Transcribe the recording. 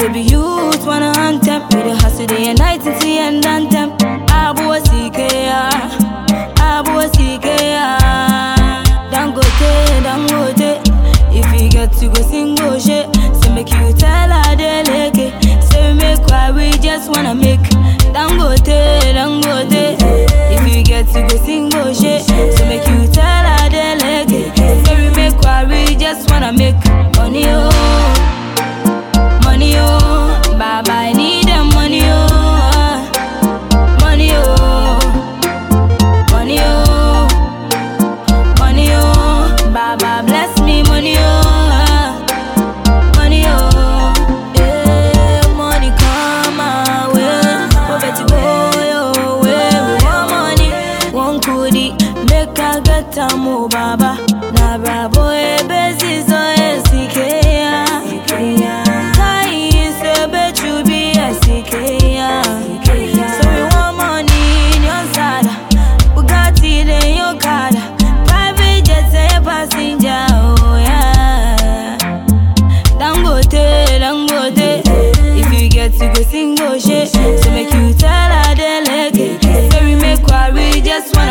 Say be youth wanna hunt them We the hustle day and night to see and hunt them Abu a CKR Abu don't go Dangote If you get to go single shit say make you tell her they like it Say we make why we just wanna make. Weka baba. Na ebe zizo Kai chubi So we want money in your sada Bugatti in your car. Private jet say eh, passenger oh yeah. Dangote, dangote. If you get to go single shit So make you tell her they like make worry just wanna